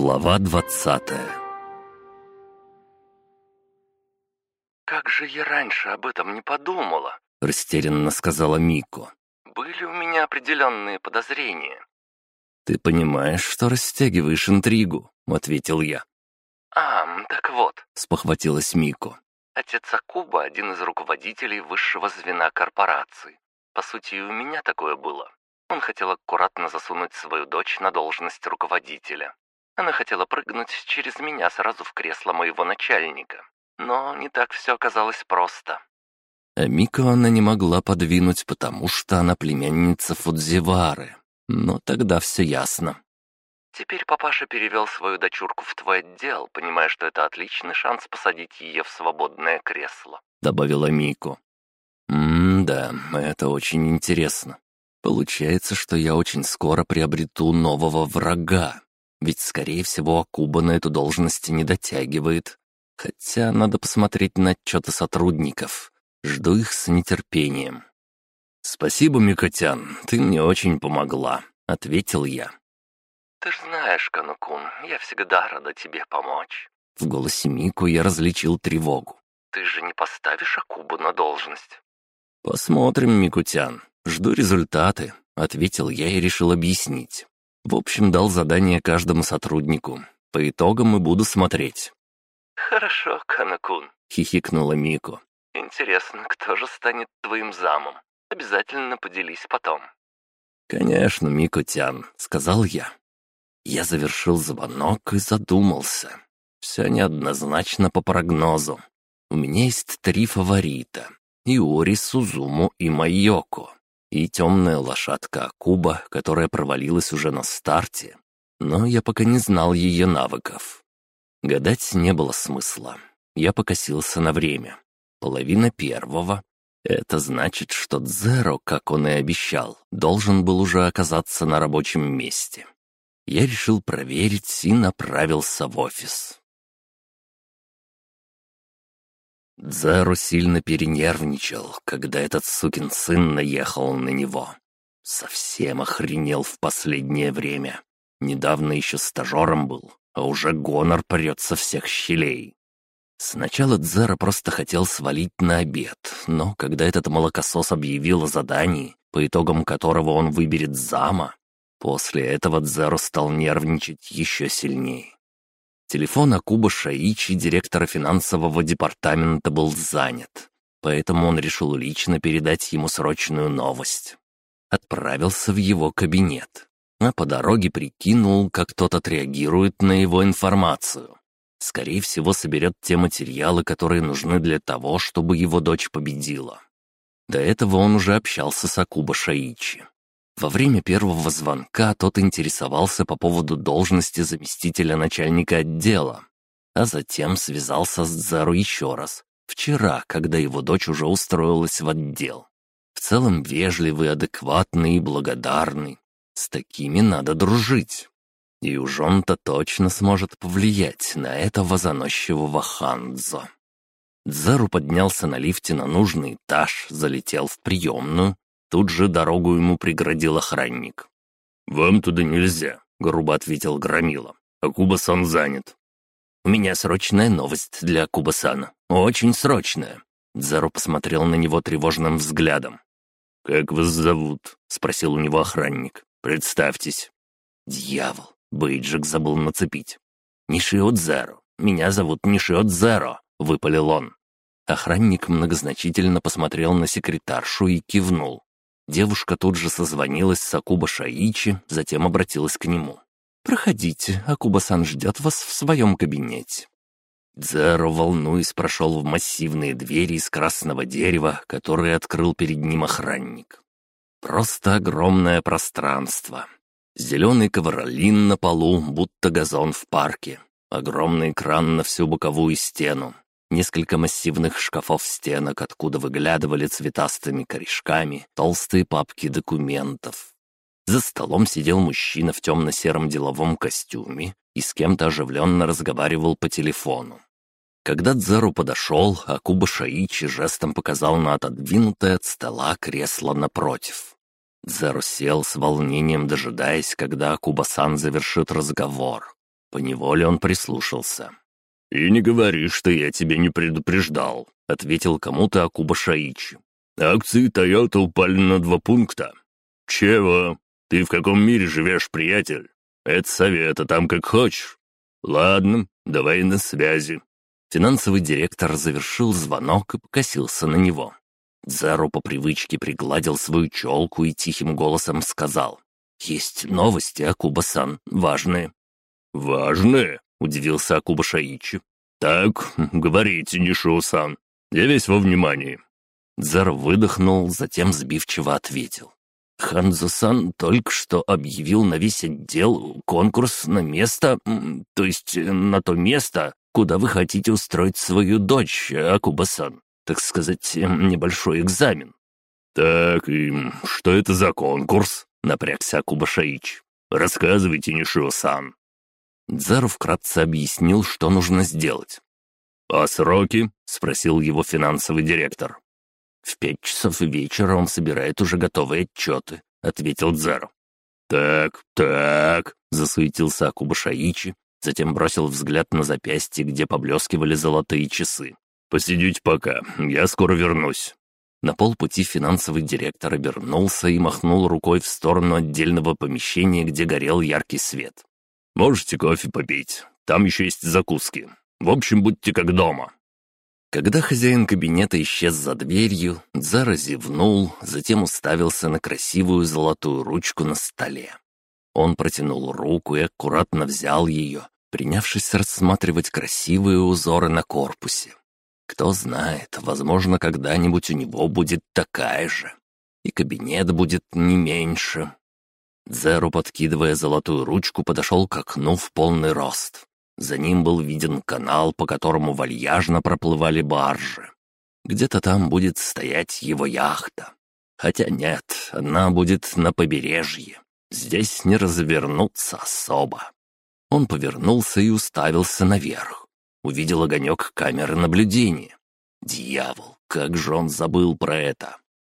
Глава двадцатая «Как же я раньше об этом не подумала?» — растерянно сказала Мико. «Были у меня определенные подозрения». «Ты понимаешь, что растягиваешь интригу?» — ответил я. «А, так вот», — спохватилась Мико. «Отец Акуба — один из руководителей высшего звена корпорации. По сути, и у меня такое было. Он хотел аккуратно засунуть свою дочь на должность руководителя. Она хотела прыгнуть через меня сразу в кресло моего начальника. Но не так все оказалось просто. А Мико она не могла подвинуть, потому что она племянница Фудзивары. Но тогда все ясно. Теперь папаша перевел свою дочурку в твой отдел, понимая, что это отличный шанс посадить ее в свободное кресло», — добавила Мико. «М-да, это очень интересно. Получается, что я очень скоро приобрету нового врага. Ведь, скорее всего, Акуба на эту должность не дотягивает. Хотя надо посмотреть на отчеты сотрудников. Жду их с нетерпением. «Спасибо, Микотян, ты мне очень помогла», — ответил я. «Ты ж знаешь, Канукун, я всегда рада тебе помочь». В голосе Мику я различил тревогу. «Ты же не поставишь Акубу на должность?» «Посмотрим, Микутян. Жду результаты», — ответил я и решил объяснить. В общем, дал задание каждому сотруднику. По итогам и буду смотреть. «Хорошо, Канакун», — хихикнула Мико. «Интересно, кто же станет твоим замом? Обязательно поделись потом». «Конечно, Мико-тян», — сказал я. Я завершил звонок и задумался. Все неоднозначно по прогнозу. У меня есть три фаворита — Иори, Сузуму и Майоко. И темная лошадка Акуба, которая провалилась уже на старте. Но я пока не знал ее навыков. Гадать не было смысла. Я покосился на время. Половина первого. Это значит, что Дзеро, как он и обещал, должен был уже оказаться на рабочем месте. Я решил проверить и направился в офис. Дзеро сильно перенервничал, когда этот сукин сын наехал на него. Совсем охренел в последнее время. Недавно еще стажером был, а уже гонор прет со всех щелей. Сначала Дзера просто хотел свалить на обед, но когда этот молокосос объявил о задании, по итогам которого он выберет зама, после этого Дзеро стал нервничать еще сильнее. Телефон Акуба Шаичи, директора финансового департамента, был занят, поэтому он решил лично передать ему срочную новость. Отправился в его кабинет, а по дороге прикинул, как тот отреагирует на его информацию. Скорее всего, соберет те материалы, которые нужны для того, чтобы его дочь победила. До этого он уже общался с Акуба Шаичи. Во время первого звонка тот интересовался по поводу должности заместителя начальника отдела, а затем связался с Дзару еще раз, вчера, когда его дочь уже устроилась в отдел. В целом вежливый, адекватный и благодарный. С такими надо дружить. И уж он-то точно сможет повлиять на этого заносчивого Ханзо. Дзару поднялся на лифте на нужный этаж, залетел в приемную. Тут же дорогу ему преградил охранник. «Вам туда нельзя», — грубо ответил Громила. «Акуба-сан занят». «У меня срочная новость для Акуба-сана. Очень срочная». Дзару посмотрел на него тревожным взглядом. «Как вас зовут?» — спросил у него охранник. «Представьтесь». «Дьявол! Бейджик забыл нацепить. «Нишио Дзеро. Меня зовут Нишио Дзеро», — выпалил он. Охранник многозначительно посмотрел на секретаршу и кивнул. Девушка тут же созвонилась с Акуба Шаичи, затем обратилась к нему. «Проходите, Акуба-сан ждет вас в своем кабинете». Дзеро, волнуясь, прошел в массивные двери из красного дерева, которые открыл перед ним охранник. Просто огромное пространство, Зеленый ковролин на полу, будто газон в парке. Огромный экран на всю боковую стену. Несколько массивных шкафов стенок, откуда выглядывали цветастыми корешками толстые папки документов. За столом сидел мужчина в темно-сером деловом костюме и с кем-то оживленно разговаривал по телефону. Когда Дзеру подошел, Акуба Шаичи жестом показал на отодвинутое от стола кресло напротив. Дзеро сел с волнением, дожидаясь, когда Акуба-сан завершит разговор. Поневоле он прислушался. «И не говори, что я тебя не предупреждал», — ответил кому-то Акуба Шаичи. «Акции Тойота упали на два пункта». «Чего? Ты в каком мире живешь, приятель? Это совет, а там как хочешь. Ладно, давай на связи». Финансовый директор завершил звонок и покосился на него. Дзаро по привычке пригладил свою челку и тихим голосом сказал. «Есть новости, Акуба-сан, важные». «Важные?» — удивился Акуба Шаичи. «Так, говорите, Нишио-сан, я весь во внимании». Дзаро выдохнул, затем сбивчиво ответил. Ханзо-сан только что объявил на весь отдел конкурс на место, то есть э, на то место, куда вы хотите устроить свою дочь, Акуба-сан. Так сказать, э, небольшой экзамен. «Так, и что это за конкурс?» — напрягся Акуба Шаич. «Рассказывайте, Нишио-сан». Дзару вкратце объяснил, что нужно сделать. «А сроки?» — спросил его финансовый директор. «В пять часов вечера он собирает уже готовые отчеты», — ответил Дзару. «Так, так», — засуетился Акуба Шаичи, затем бросил взгляд на запястье, где поблескивали золотые часы. «Посидите пока, я скоро вернусь». На полпути финансовый директор обернулся и махнул рукой в сторону отдельного помещения, где горел яркий свет. Можете кофе попить. Там еще есть закуски. В общем, будьте как дома». Когда хозяин кабинета исчез за дверью, Дзара зевнул, затем уставился на красивую золотую ручку на столе. Он протянул руку и аккуратно взял ее, принявшись рассматривать красивые узоры на корпусе. Кто знает, возможно, когда-нибудь у него будет такая же. И кабинет будет не меньше. Дзеру, подкидывая золотую ручку, подошел к окну в полный рост. За ним был виден канал, по которому вальяжно проплывали баржи. Где-то там будет стоять его яхта. Хотя нет, она будет на побережье. Здесь не развернуться особо. Он повернулся и уставился наверх. Увидел огонек камеры наблюдения. Дьявол, как же он забыл про это.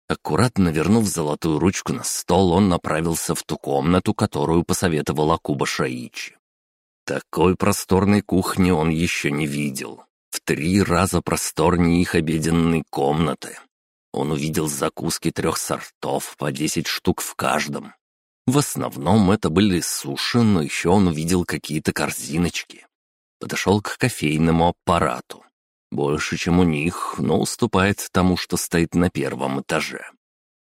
Аккуратно вернув золотую ручку на стол, он направился в ту комнату, которую посоветовал Акуба Шаичи. Такой просторной кухни он еще не видел. В три раза просторнее их обеденной комнаты. Он увидел закуски трех сортов, по десять штук в каждом. В основном это были суши, но еще он увидел какие-то корзиночки. Подошел к кофейному аппарату. Больше, чем у них, но уступает тому, что стоит на первом этаже.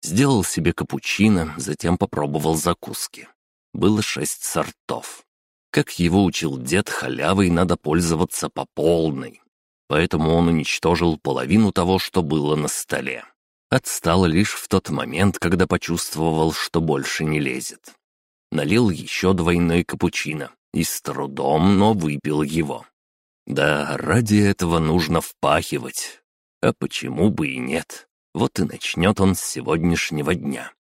Сделал себе капучино, затем попробовал закуски. Было шесть сортов. Как его учил дед, халявой надо пользоваться по полной. Поэтому он уничтожил половину того, что было на столе. Отстал лишь в тот момент, когда почувствовал, что больше не лезет. Налил еще двойной капучино и с трудом, но выпил его. Да, ради этого нужно впахивать. А почему бы и нет? Вот и начнет он с сегодняшнего дня.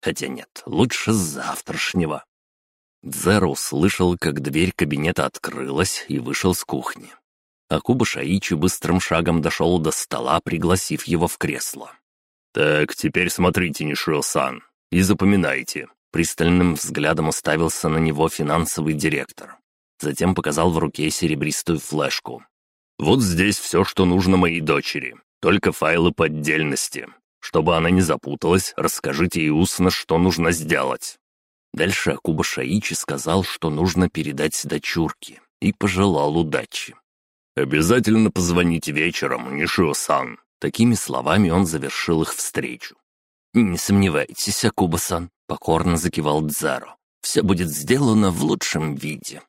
Хотя нет, лучше с завтрашнего. Дзеро услышал, как дверь кабинета открылась и вышел с кухни. Акуба Шаичи быстрым шагом дошел до стола, пригласив его в кресло. «Так, теперь смотрите, Нишио-сан, и запоминайте». Пристальным взглядом уставился на него финансовый директор. Затем показал в руке серебристую флешку. «Вот здесь все, что нужно моей дочери. Только файлы по отдельности. Чтобы она не запуталась, расскажите ей устно, что нужно сделать». Дальше Акуба Шаичи сказал, что нужно передать дочурке, и пожелал удачи. «Обязательно позвоните вечером, Нишио-сан». Такими словами он завершил их встречу. «Не сомневайтесь, Акуба-сан», — покорно закивал Дзаро. «Все будет сделано в лучшем виде».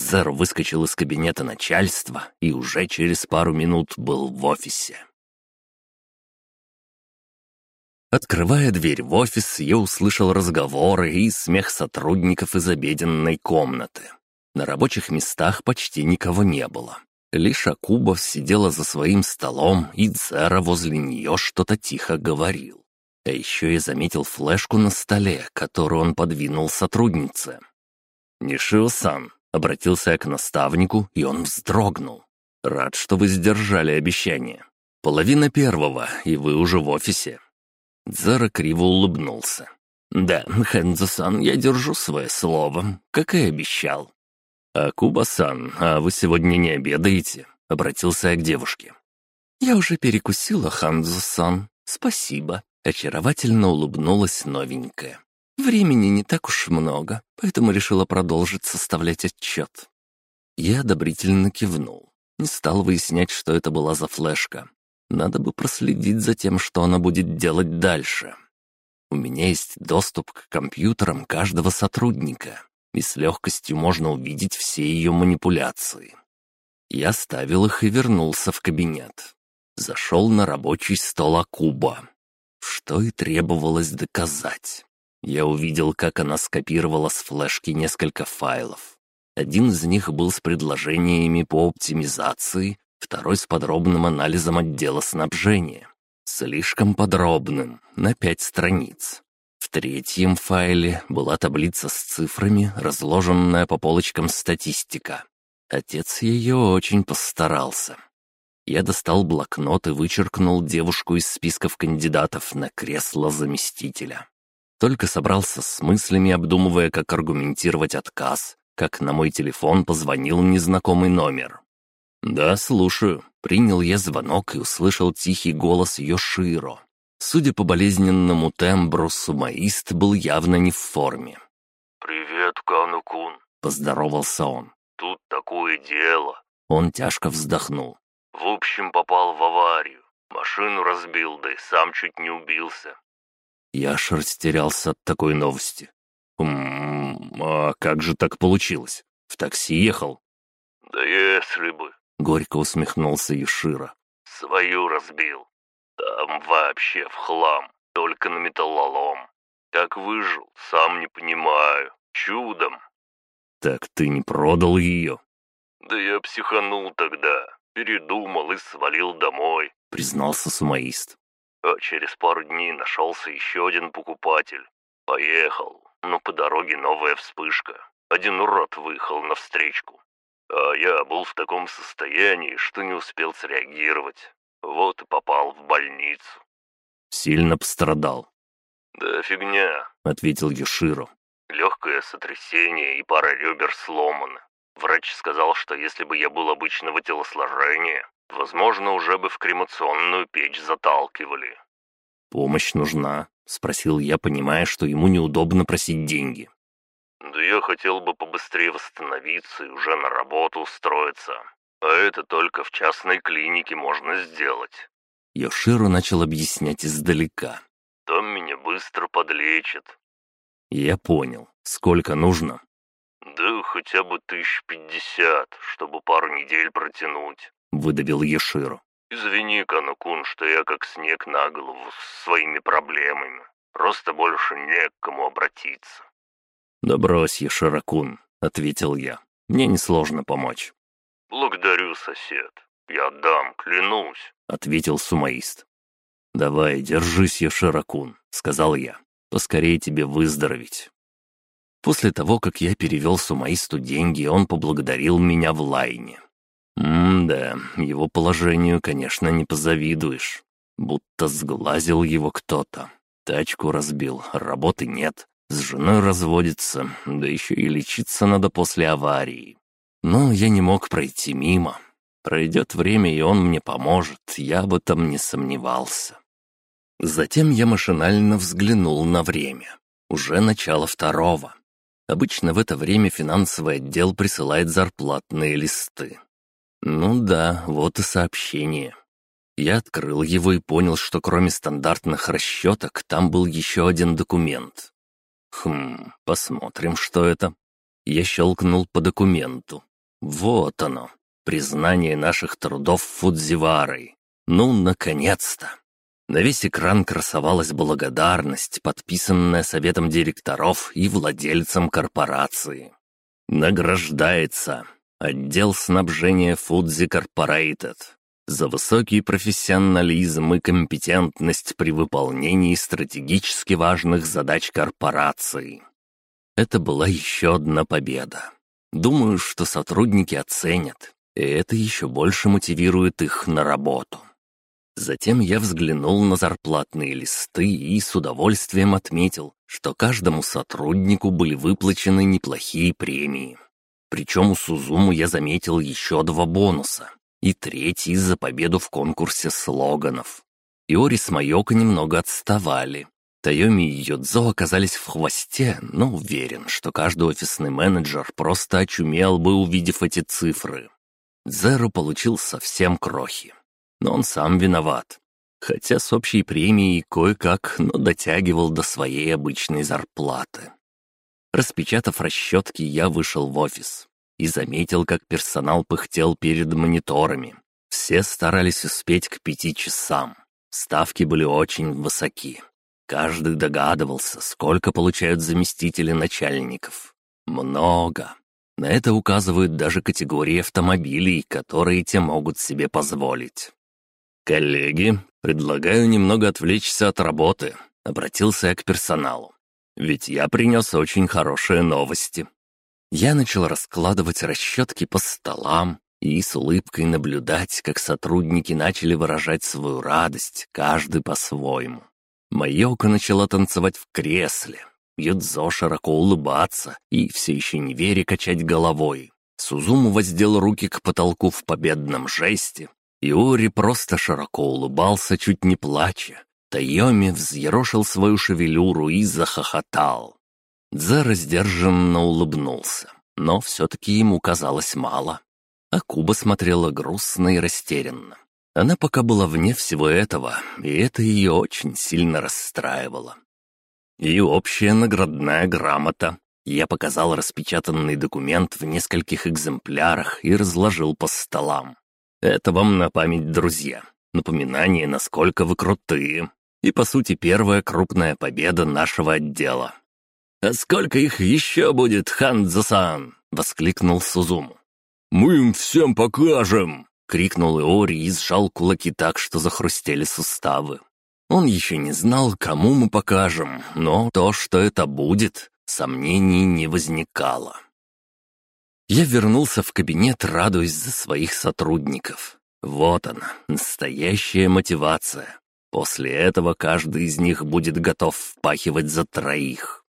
Зеро выскочил из кабинета начальства и уже через пару минут был в офисе. Открывая дверь в офис, я услышал разговоры и смех сотрудников из обеденной комнаты. На рабочих местах почти никого не было. Лишь Акубов сидела за своим столом, и Дзера возле нее что-то тихо говорил. А еще я заметил флешку на столе, которую он подвинул сотруднице. «Нишио-сан, Обратился я к наставнику, и он вздрогнул. «Рад, что вы сдержали обещание. Половина первого, и вы уже в офисе». Дзара криво улыбнулся. «Да, Хэнзо-сан, я держу свое слово, как и обещал». «Акуба-сан, а вы сегодня не обедаете?» — обратился я к девушке. «Я уже перекусила, Ханзу-сан. Спасибо». Очаровательно улыбнулась новенькая. «Времени не так уж много, поэтому решила продолжить составлять отчет». Я одобрительно кивнул. Не стал выяснять, что это была за флешка. Надо бы проследить за тем, что она будет делать дальше. У меня есть доступ к компьютерам каждого сотрудника, и с легкостью можно увидеть все ее манипуляции. Я ставил их и вернулся в кабинет. Зашел на рабочий стол Акуба. Что и требовалось доказать. Я увидел, как она скопировала с флешки несколько файлов. Один из них был с предложениями по оптимизации, второй с подробным анализом отдела снабжения. Слишком подробным, на пять страниц. В третьем файле была таблица с цифрами, разложенная по полочкам статистика. Отец ее очень постарался. Я достал блокнот и вычеркнул девушку из списков кандидатов на кресло заместителя. Только собрался с мыслями, обдумывая, как аргументировать отказ, как на мой телефон позвонил незнакомый номер. «Да, слушаю». Принял я звонок и услышал тихий голос Йоширо. Судя по болезненному тембру, сумаист был явно не в форме. «Привет, Кану-кун», — поздоровался он. «Тут такое дело». Он тяжко вздохнул. «В общем, попал в аварию. Машину разбил, да и сам чуть не убился». Я аж растерялся от такой новости. «М а как же так получилось? В такси ехал?» «Да если бы. Горько усмехнулся Ишира. «Свою разбил. Там вообще в хлам, только на металлолом. Как выжил, сам не понимаю. Чудом». «Так ты не продал ее?» «Да я психанул тогда, передумал и свалил домой», — признался сумаист. «А через пару дней нашелся еще один покупатель. Поехал, но по дороге новая вспышка. Один урод выехал навстречку. А я был в таком состоянии, что не успел среагировать. Вот и попал в больницу. Сильно пострадал. «Да фигня», — ответил Юширо. «Легкое сотрясение и пара ребер сломаны. Врач сказал, что если бы я был обычного телосложения, возможно, уже бы в кремационную печь заталкивали». «Помощь нужна», — спросил я, понимая, что ему неудобно просить деньги. Да я хотел бы побыстрее восстановиться и уже на работу устроиться. А это только в частной клинике можно сделать. Йоширо начал объяснять издалека. Там меня быстро подлечат. Я понял. Сколько нужно? Да хотя бы тысяч пятьдесят, чтобы пару недель протянуть. Выдавил Йоширо. Извини, Канакун, что я как снег на голову с своими проблемами. Просто больше не к кому обратиться. «Да брось, Еширакун», — ответил я. «Мне несложно помочь». «Благодарю, сосед. Я отдам, клянусь», — ответил сумаист. «Давай, держись, Еширакун», — сказал я. «Поскорее тебе выздороветь». После того, как я перевел сумаисту деньги, он поблагодарил меня в лайне. М-да, его положению, конечно, не позавидуешь. Будто сглазил его кто-то. Тачку разбил, работы нет. С женой разводится, да еще и лечиться надо после аварии. Но я не мог пройти мимо. Пройдет время, и он мне поможет, я об этом не сомневался. Затем я машинально взглянул на время. Уже начало второго. Обычно в это время финансовый отдел присылает зарплатные листы. Ну да, вот и сообщение. Я открыл его и понял, что кроме стандартных расчеток, там был еще один документ. Хм, посмотрим, что это. Я щелкнул по документу. Вот оно. Признание наших трудов Фудзиварой. Ну, наконец-то. На весь экран красовалась благодарность, подписанная советом директоров и владельцем корпорации. Награждается отдел снабжения Фудзи Корпорейтед за высокий профессионализм и компетентность при выполнении стратегически важных задач корпорации. Это была еще одна победа. Думаю, что сотрудники оценят, и это еще больше мотивирует их на работу. Затем я взглянул на зарплатные листы и с удовольствием отметил, что каждому сотруднику были выплачены неплохие премии. Причем у Сузуму я заметил еще два бонуса. И третий за победу в конкурсе слоганов. Иори с Майоко немного отставали. Тайоми и Йодзо оказались в хвосте, но уверен, что каждый офисный менеджер просто очумел бы, увидев эти цифры. Зеро получил совсем крохи. Но он сам виноват. Хотя с общей премией кое-как, но дотягивал до своей обычной зарплаты. Распечатав расчетки, я вышел в офис и заметил, как персонал пыхтел перед мониторами. Все старались успеть к пяти часам. Ставки были очень высоки. Каждый догадывался, сколько получают заместители начальников. Много. На это указывают даже категории автомобилей, которые те могут себе позволить. «Коллеги, предлагаю немного отвлечься от работы», — обратился я к персоналу. «Ведь я принес очень хорошие новости». Я начал раскладывать расчетки по столам и с улыбкой наблюдать, как сотрудники начали выражать свою радость, каждый по-своему. Майока начала танцевать в кресле, Юдзо широко улыбаться и, все еще не веря, качать головой. Сузуму воздел руки к потолку в победном жесте. Иори просто широко улыбался, чуть не плача. Тайоми взъерошил свою шевелюру и захохотал. Дзера сдержанно улыбнулся, но все-таки ему казалось мало. А Куба смотрела грустно и растерянно. Она пока была вне всего этого, и это ее очень сильно расстраивало. И общая наградная грамота. Я показал распечатанный документ в нескольких экземплярах и разложил по столам. Это вам на память, друзья. Напоминание, насколько вы крутые. И, по сути, первая крупная победа нашего отдела. «А сколько их еще будет, Ханзо-сан?» — воскликнул Сузуму. «Мы им всем покажем!» — крикнул Иори и сжал кулаки так, что захрустели суставы. Он еще не знал, кому мы покажем, но то, что это будет, сомнений не возникало. Я вернулся в кабинет, радуясь за своих сотрудников. Вот она, настоящая мотивация. После этого каждый из них будет готов впахивать за троих.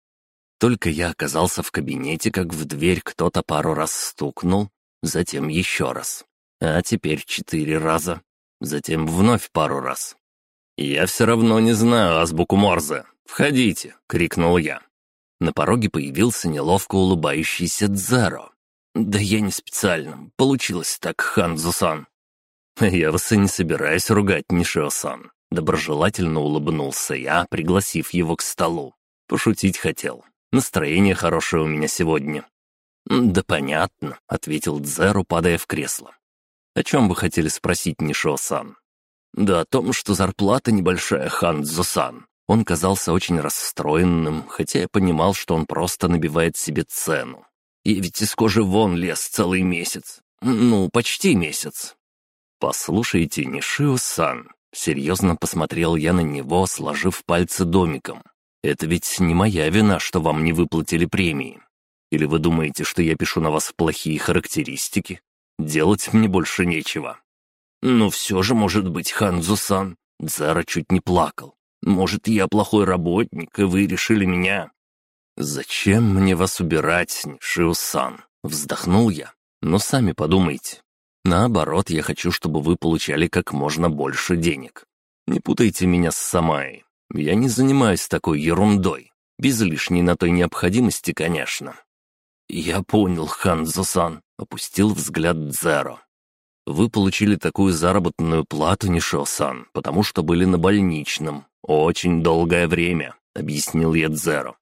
Только я оказался в кабинете, как в дверь кто-то пару раз стукнул, затем еще раз. А теперь четыре раза. Затем вновь пару раз. «Я все равно не знаю азбуку Морзе. Входите!» — крикнул я. На пороге появился неловко улыбающийся Дзаро. «Да я не специально. Получилось так, Ханзу-сан». «Я вас и не собираюсь ругать, Нишио-сан». Доброжелательно улыбнулся я, пригласив его к столу. Пошутить хотел. Настроение хорошее у меня сегодня. «Да понятно», — ответил Дзеру, падая в кресло. «О чем вы хотели спросить, Нишио-сан?» Да о том, что зарплата небольшая, Ханзо-сан. Он казался очень расстроенным, хотя я понимал, что он просто набивает себе цену. И ведь из кожи вон лез целый месяц. Ну, почти месяц. «Послушайте, Нишио-сан», — серьезно посмотрел я на него, сложив пальцы домиком. «Это ведь не моя вина, что вам не выплатили премии. Или вы думаете, что я пишу на вас плохие характеристики? Делать мне больше нечего. «Но все же может быть, Ханзу-сан». Зара чуть не плакал. «Может, я плохой работник, и вы решили меня...» «Зачем мне вас убирать, Нишио-сан?» Вздохнул я. «Но сами подумайте. Наоборот, я хочу, чтобы вы получали как можно больше денег. Не путайте меня с Самай. Я не занимаюсь такой ерундой. Без лишней на той необходимости, конечно». «Я понял, Ханзо-сан», — опустил взгляд Дзеро. Вы получили такую заработную плату, Нишо-сан, потому что были на больничном. Очень долгое время», — объяснил я Дзеро.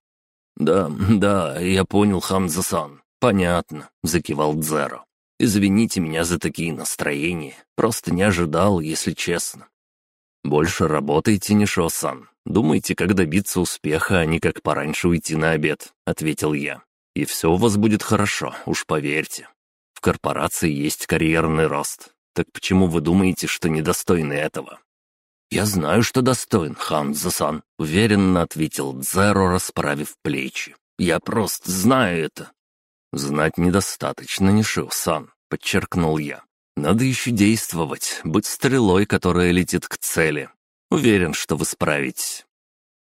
«Да, да, я понял, Ханзо-сан. Понятно», — закивал Дзеро. «Извините меня за такие настроения. Просто не ожидал, если честно». «Больше работайте, Нишо-сан. Думайте, как добиться успеха, а не как пораньше уйти на обед», — ответил я. «И все у вас будет хорошо, уж поверьте». В корпорации есть карьерный рост. Так почему вы думаете, что недостойны этого?» «Я знаю, что достоин, Ханзо-сан», — уверенно ответил Дзеро, расправив плечи. «Я просто знаю это». «Знать недостаточно, Нишио-сан», — подчеркнул я. «Надо еще действовать, быть стрелой, которая летит к цели. Уверен, что вы справитесь».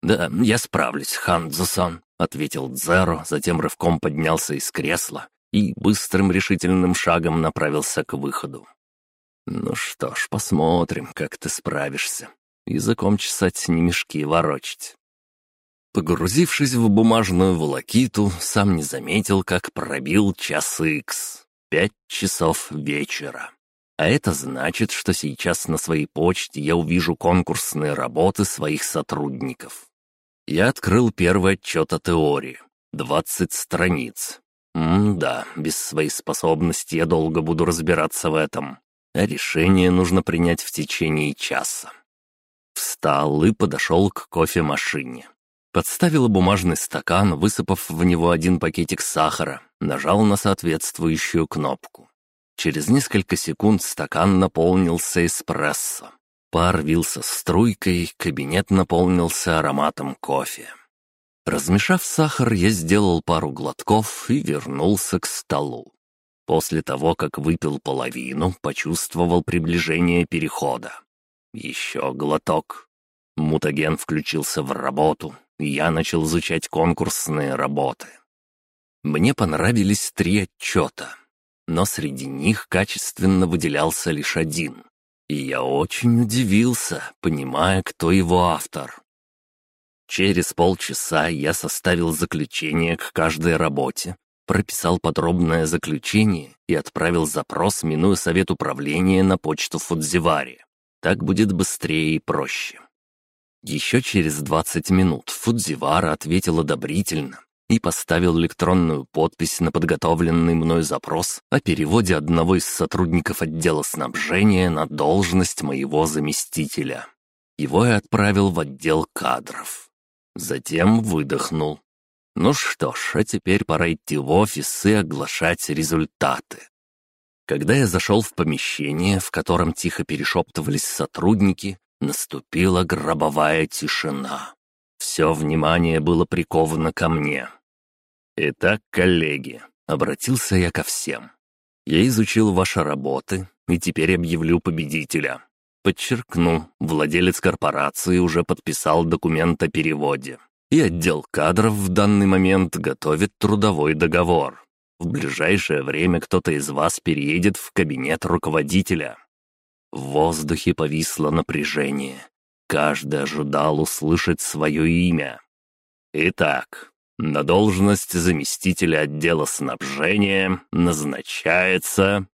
«Да, я справлюсь, Ханзо-сан», — ответил Дзеро, затем рывком поднялся из кресла и быстрым решительным шагом направился к выходу. «Ну что ж, посмотрим, как ты справишься. Языком чесать не мешки ворочить». Погрузившись в бумажную волокиту, сам не заметил, как пробил час икс. Пять часов вечера. А это значит, что сейчас на своей почте я увижу конкурсные работы своих сотрудников. Я открыл первый отчет о теории. Двадцать страниц. М-да, без своей способности я долго буду разбираться в этом. А решение нужно принять в течение часа. Встал и подошел к кофемашине. Подставил бумажный стакан, высыпав в него один пакетик сахара, нажал на соответствующую кнопку. Через несколько секунд стакан наполнился эспрессо. Пар вился струйкой, кабинет наполнился ароматом кофе. Размешав сахар, я сделал пару глотков и вернулся к столу. После того, как выпил половину, почувствовал приближение перехода. Еще глоток. Мутаген включился в работу, я начал изучать конкурсные работы. Мне понравились три отчета, но среди них качественно выделялся лишь один. И я очень удивился, понимая, кто его автор. Через полчаса я составил заключение к каждой работе, прописал подробное заключение и отправил запрос, минуя совет управления на почту Фудзивари. Так будет быстрее и проще. Еще через 20 минут Фудзивара ответил одобрительно и поставил электронную подпись на подготовленный мной запрос о переводе одного из сотрудников отдела снабжения на должность моего заместителя. Его я отправил в отдел кадров. Затем выдохнул. Ну что ж, а теперь пора идти в офис и оглашать результаты. Когда я зашел в помещение, в котором тихо перешептывались сотрудники, наступила гробовая тишина. Все внимание было приковано ко мне. «Итак, коллеги», — обратился я ко всем. «Я изучил ваши работы и теперь объявлю победителя. Подчеркну, владелец корпорации уже подписал документ о переводе. И отдел кадров в данный момент готовит трудовой договор. В ближайшее время кто-то из вас переедет в кабинет руководителя. В воздухе повисло напряжение. Каждый ожидал услышать свое имя. Итак, на должность заместителя отдела снабжения назначается